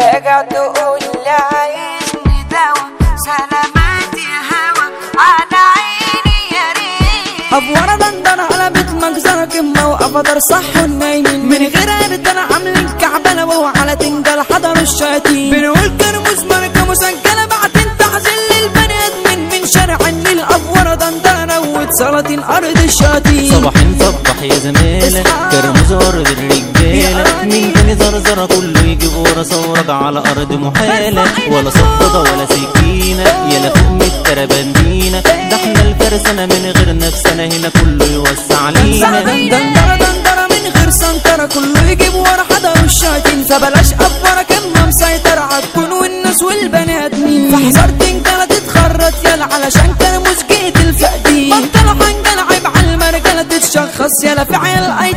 راجع تقول لي عايزني دوا سلامات يا هوا على عيني يا ريت افوره دندنه قلبت مجزره كمه وقفدر صح والنايمين من غير عرض أنا عاملين كعبله وهو على تنجل حضر الشياطين بنقول كرموز ماركه مسجله بعدين تحزن للبني ادمين من شارع النيل افوره دندنه واتسلطين ارض الشياطين صباحين صبح يا زميلة كرموز أرض الرجالة مين تاني زرزرة كله يجيب ورا ثورة على أرض محالة ولا صفدة ولا سكينة. فوق من التربندينة ده إحنا الفرسانة من غير نفسنا هنا كله يوسع علينا دندره دندره من غير سنتره كله يجيب ورا حضر الشياطين فبلاش افوره كمه مسيطره هتكون والناس والبني ادمين فحذر تنجله تتخرط يلا علشان كرموز جيت الفقدين بطلوا حنجله عيب على المرجله تتشخص يلا في عيال اي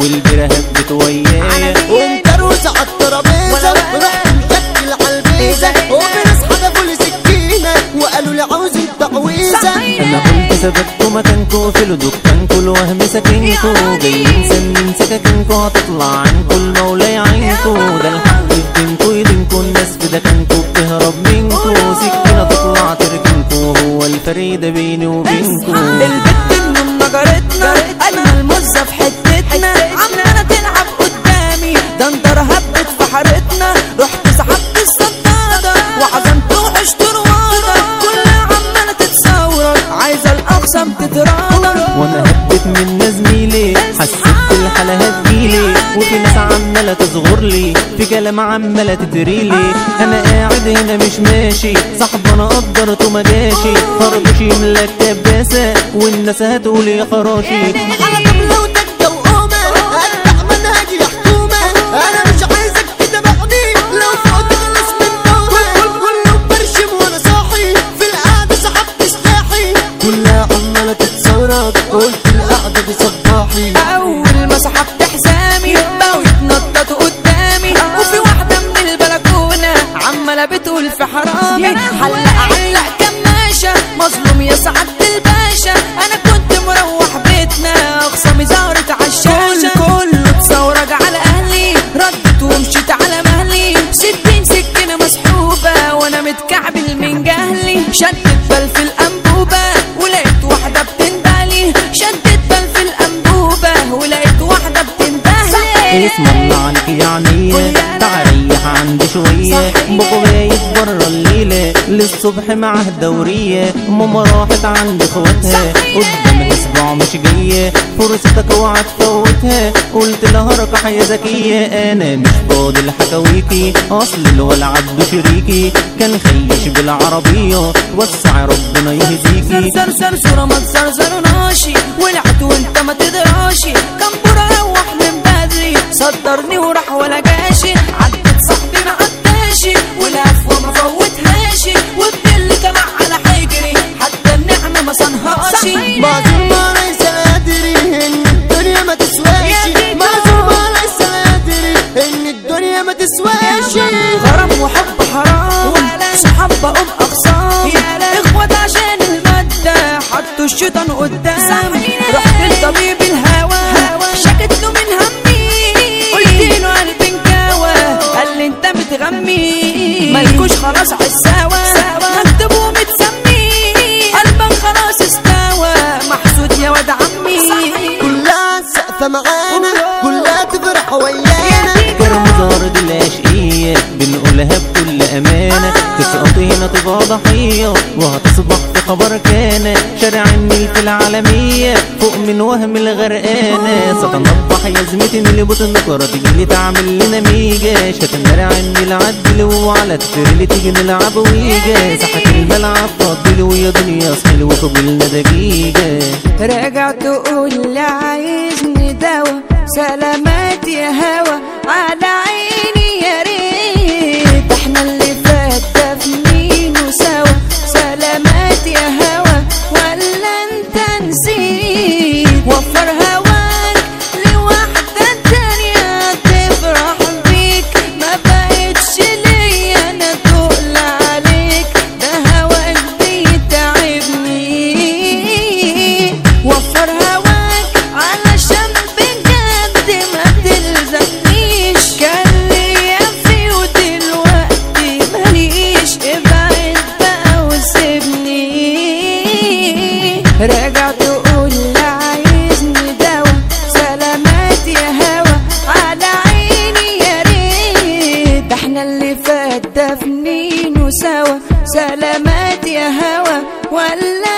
القعدة والبرهات بتويايا وانت روس على الترابيزة رحت مشكل على البيزة. وفي ناس حدفوا لي سكينة. وقالوا لي عاوزين تعويذة أنا قلت ثبتوا مكانكوا في دكانكوا الوهم سكنكوا جايين سنين سكاكينكوا هتطلع عنكوا المولى يعينكوا ده الحق في دينكوا يدينكوا الناس في دكانكوا بتهرب منكوا سكينة تطلع تركنكوا هو الفريدة بيني وبينكوا البت من نجرتنا أجمل مزه في قدامي ده انت رهبت في حارتنا. رحت سحبت الصدادة وعزمت وعشت رواضة كلها عمالة تتصورك عايزة الاقسم تتراضى وأنا هبت من زميلي حسيت الحالة هتجيلي وفي ناس عمالة تصغر لي. في كلام عمالة تتريلي أنا قاعد هنا مش ماشي. صاحب أنا قدرته ما جاشي. خربوش يملى الكباسة والناس هتقول يا خراشي؟ بتقول في حرامي حلق علق كماشة مظلوم يا سعاده الباشا. أنا كنت مروح بيتنا اخصامي زهرت عالشاشه كله اتثورج على أهلي ردت ومشيت على مهلي. ستين سكينة مسحوبة وأنا متكعبل من جهلي. شدت للصبح معاه دورية ماما راحت عند إخواتها. قدامها أسبوع مش جاية. فرصتك اوعى تفوتها قلت لها ركح يا زكية. أنا مش فاضي لحكاويكي أصل الولع عبده شريكي. كان خيش بالعربية. وسع ربنا يهديكي. زر زر زر ما تزرزرناشي ولعت وانت ما تدراشي. كان برا روح من بدري. صدرني وراح الشيطان قدام رحت لطبيب الهوى. شكت له من همي. قلت له قلبي انكوى قال لي انت بتغمي. مالكوش خلاص عالسوا مكتوب ومتسمي قلبك خلاص استوى. محسود يا واد عمي. كلها سقفة معانا. كلها تفرح ويانا. كرم أرض العشقية. بنقولها بكل أمانة. تسقط هنا تبقى ضحية وهتصبح خبر كان شارع النيل في العالمية فوق من وهم الغرقانة ستنضح يا زميتي اللي بتنكر تجيلي تعمل لنا ميجا شتنرع النيل عدل وعلى التريل تيجي نلعب ويجا ساحة الملعب فضل ويا دنيا اصحي وقبلنا دقيقة. راجع تقول لي عايزني دوا سلامات يا هوا على Well.